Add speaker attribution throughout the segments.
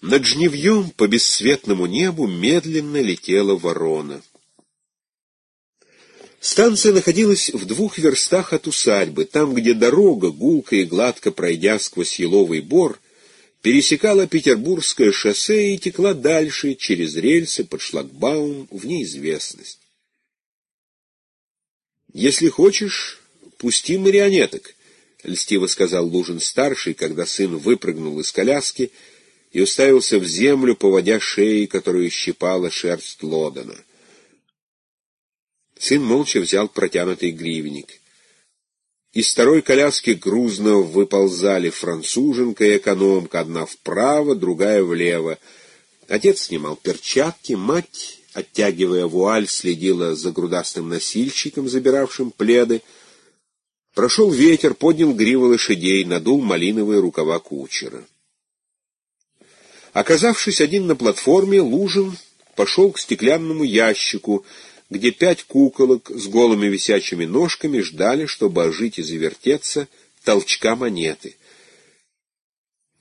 Speaker 1: Над жневьем по бесцветному небу медленно летела ворона. Станция находилась в двух верстах от усадьбы, там, где дорога, гулко и гладко пройдя сквозь еловый бор, пересекала Петербургское шоссе и текла дальше, через рельсы, под шлагбаум, в неизвестность. «Если хочешь, пусти марионеток», — льстиво сказал Лужин-старший, когда сын выпрыгнул из коляски и уставился в землю, поводя шеей, которую щипала шерсть Лодана. Сын молча взял протянутый гривенник. Из второй коляски грузно выползали француженка и экономка, одна вправо, другая влево. Отец снимал перчатки, мать, оттягивая вуаль, следила за грудастым носильщиком, забиравшим пледы. Прошел ветер, поднял гривы лошадей, надул малиновые рукава кучера. Оказавшись один на платформе, Лужин пошел к стеклянному ящику, где пять куколок с голыми висячими ножками ждали, чтобы ожить и завертеться толчка монеты.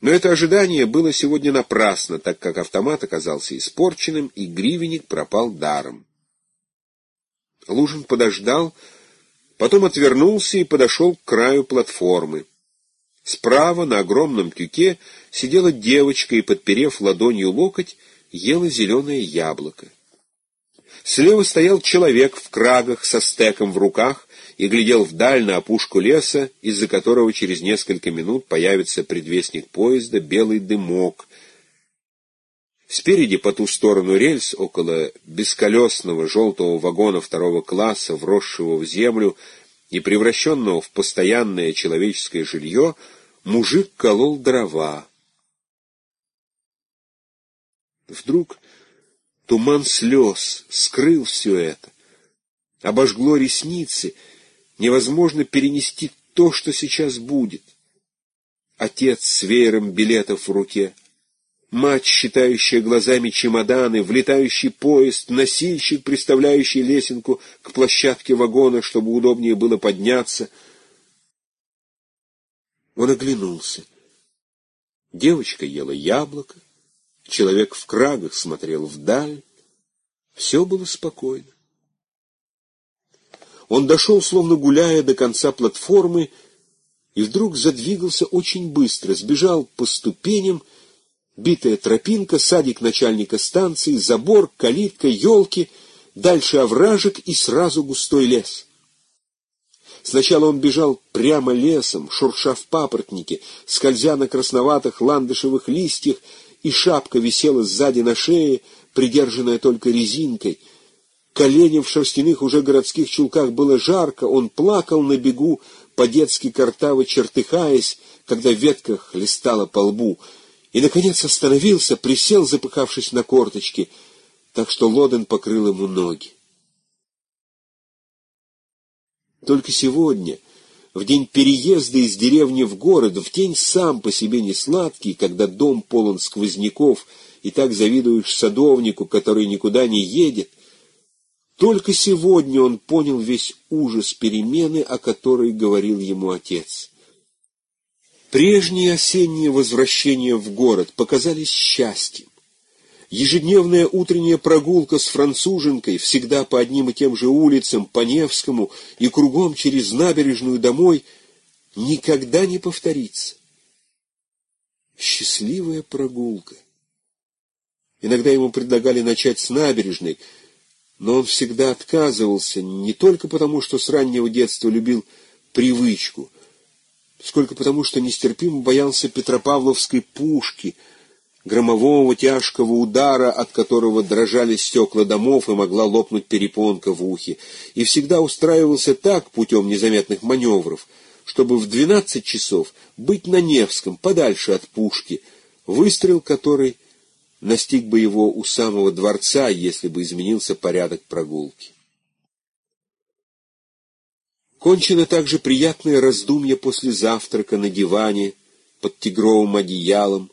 Speaker 1: Но это ожидание было сегодня напрасно, так как автомат оказался испорченным, и гривенник пропал даром. Лужин подождал, потом отвернулся и подошел к краю платформы. Справа на огромном тюке сидела девочка и, подперев ладонью локоть, ела зеленое яблоко. Слева стоял человек в крагах со стеком в руках и глядел вдаль на опушку леса, из-за которого через несколько минут появится предвестник поезда белый дымок. Спереди, по ту сторону рельс, около бесколесного желтого вагона второго класса, вросшего в землю и превращенного в постоянное человеческое жилье, мужик колол дрова. Вдруг Туман слез скрыл все это. Обожгло ресницы. Невозможно перенести то, что сейчас будет. Отец с веером билетов в руке. Мать, считающая глазами чемоданы, влетающий поезд, носильщик, приставляющий лесенку к площадке вагона, чтобы удобнее было подняться. Он оглянулся. Девочка ела яблоко, Человек в крагах смотрел вдаль. Все было спокойно. Он дошел, словно гуляя до конца платформы, и вдруг задвигался очень быстро, сбежал по ступеням, битая тропинка, садик начальника станции, забор, калитка, елки, дальше овражек и сразу густой лес. Сначала он бежал прямо лесом, шурша в папоротнике, скользя на красноватых ландышевых листьях, и шапка висела сзади на шее, придержанная только резинкой. Коленям в шерстяных уже городских чулках было жарко, он плакал на бегу, по-детски картаво чертыхаясь, когда ветка хлестала по лбу, и, наконец, остановился, присел, запыхавшись на корточки, так что Лоден покрыл ему ноги. Только сегодня в день переезда из деревни в город, в день сам по себе не сладкий, когда дом полон сквозняков, и так завидуешь садовнику, который никуда не едет, только сегодня он понял весь ужас перемены, о которой говорил ему отец. Прежние осенние возвращения в город показались счастьем. Ежедневная утренняя прогулка с француженкой, всегда по одним и тем же улицам, по Невскому и кругом через набережную домой, никогда не повторится. Счастливая прогулка. Иногда ему предлагали начать с набережной, но он всегда отказывался, не только потому, что с раннего детства любил привычку, сколько потому, что нестерпимо боялся Петропавловской пушки — громового тяжкого удара, от которого дрожали стекла домов и могла лопнуть перепонка в ухе, и всегда устраивался так путем незаметных маневров, чтобы в двенадцать часов быть на Невском, подальше от пушки, выстрел которой настиг бы его у самого дворца, если бы изменился порядок прогулки. Кончено также приятное раздумье после завтрака на диване под тигровым одеялом,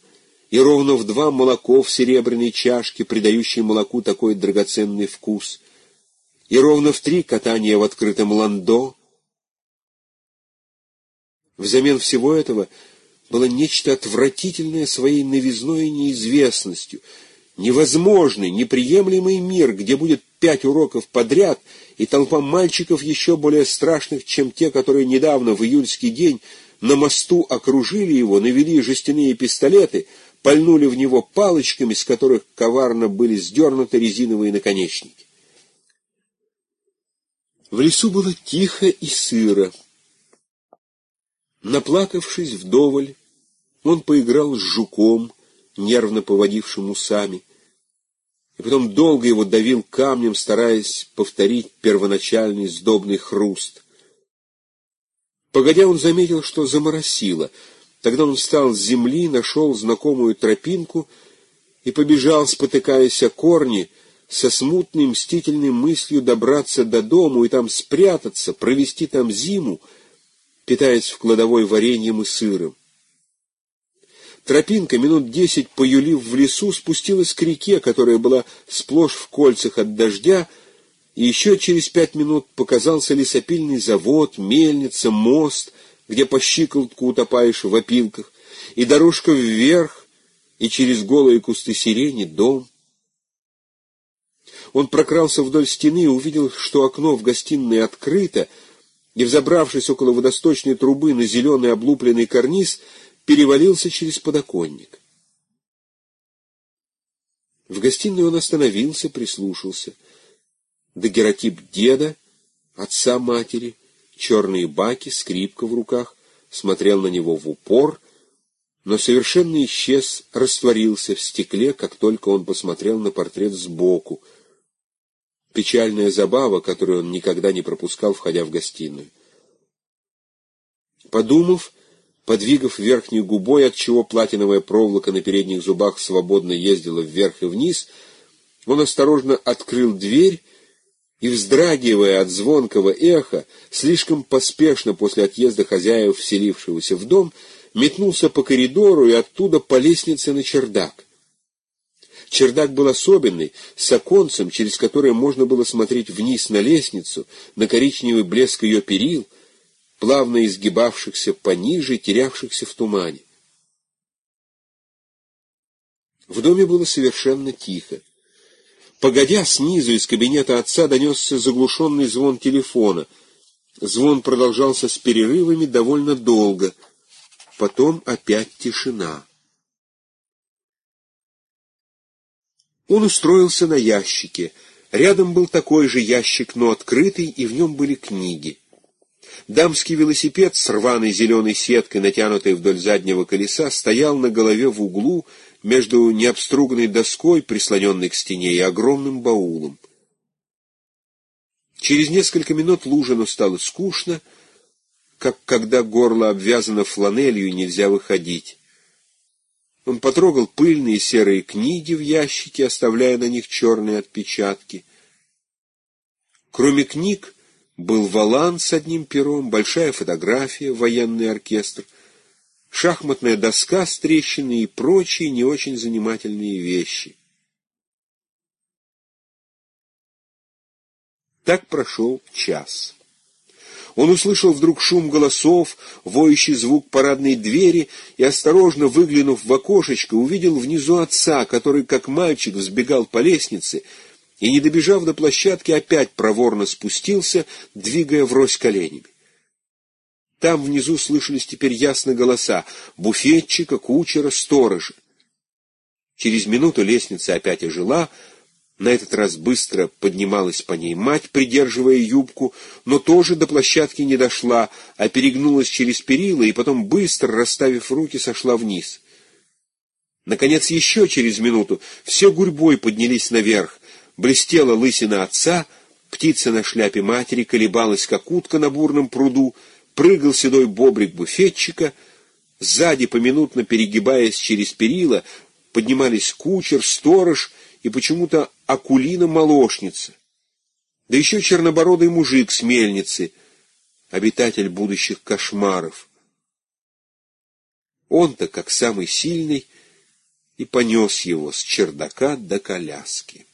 Speaker 1: и ровно в два молоко в серебряной чашке, придающей молоку такой драгоценный вкус, и ровно в три катания в открытом ландо. Взамен всего этого было нечто отвратительное своей новизной неизвестностью, невозможный, неприемлемый мир, где будет пять уроков подряд и толпа мальчиков еще более страшных, чем те, которые недавно в июльский день на мосту окружили его, навели жестяные пистолеты, пальнули в него палочками, с которых коварно были сдернуты резиновые наконечники. В лесу было тихо и сыро. Наплакавшись вдоволь, он поиграл с жуком, нервно поводившим усами, и потом долго его давил камнем, стараясь повторить первоначальный сдобный хруст. Погодя, он заметил, что заморосило. Тогда он встал с земли, нашел знакомую тропинку и побежал, спотыкаясь о корни, со смутной мстительной мыслью добраться до дому и там спрятаться, провести там зиму, питаясь в кладовой вареньем и сыром. Тропинка, минут десять поюлив в лесу, спустилась к реке, которая была сплошь в кольцах от дождя, и еще через пять минут показался лесопильный завод, мельница, мост, где по щиколотку утопаешь в опилках, и дорожка вверх, и через голые кусты сирени дом. Он прокрался вдоль стены и увидел, что окно в гостиной открыто, и, взобравшись около водосточной трубы на зеленый облупленный карниз, перевалился через подоконник. В гостиной он остановился, прислушался. Дагеротип деда, отца матери, черные баки, скрипка в руках, смотрел на него в упор, но совершенно исчез, растворился в стекле, как только он посмотрел на портрет сбоку — Печальная забава, которую он никогда не пропускал, входя в гостиную. Подумав, подвигав верхней губой, отчего платиновая проволока на передних зубах свободно ездила вверх и вниз, он осторожно открыл дверь и, вздрагивая от звонкого эха, слишком поспешно после отъезда хозяев, вселившегося в дом, метнулся по коридору и оттуда по лестнице на чердак. Чердак был особенный, с оконцем, через которое можно было смотреть вниз на лестницу, на коричневый блеск ее перил, плавно изгибавшихся пониже, терявшихся в тумане. В доме было совершенно тихо. Погодя, снизу из кабинета отца донесся заглушенный звон телефона. Звон продолжался с перерывами довольно долго. Потом опять тишина. Он устроился на ящике. Рядом был такой же ящик, но открытый, и в нем были книги. Дамский велосипед с рваной зеленой сеткой, натянутой вдоль заднего колеса, стоял на голове в углу между необструганной доской, прислоненной к стене, и огромным баулом. Через несколько минут Лужину стало скучно, как когда горло обвязано фланелью и нельзя выходить. Он потрогал пыльные серые книги в ящике, оставляя на них черные отпечатки. Кроме книг был валан с одним пером, большая фотография, военный оркестр, шахматная доска с трещиной и прочие не очень занимательные вещи. Так прошел час. Он услышал вдруг шум голосов, воющий звук парадной двери и, осторожно выглянув в окошечко, увидел внизу отца, который, как мальчик, взбегал по лестнице и, не добежав до площадки, опять проворно спустился, двигая врозь коленями. Там внизу слышались теперь ясно голоса буфетчика, кучера, сторожа. Через минуту лестница опять ожила, на этот раз быстро поднималась по ней мать, придерживая юбку, но тоже до площадки не дошла, а перегнулась через перила и потом, быстро расставив руки, сошла вниз. Наконец, еще через минуту все гурьбой поднялись наверх. Блестела лысина отца, птица на шляпе матери колебалась, как утка на бурном пруду, прыгал седой бобрик буфетчика, сзади, поминутно перегибаясь через перила, поднимались кучер, сторож и почему-то Акулина-молочница, да еще чернобородый мужик с мельницы, обитатель будущих кошмаров. Он-то, как самый сильный, и понес его с чердака до коляски.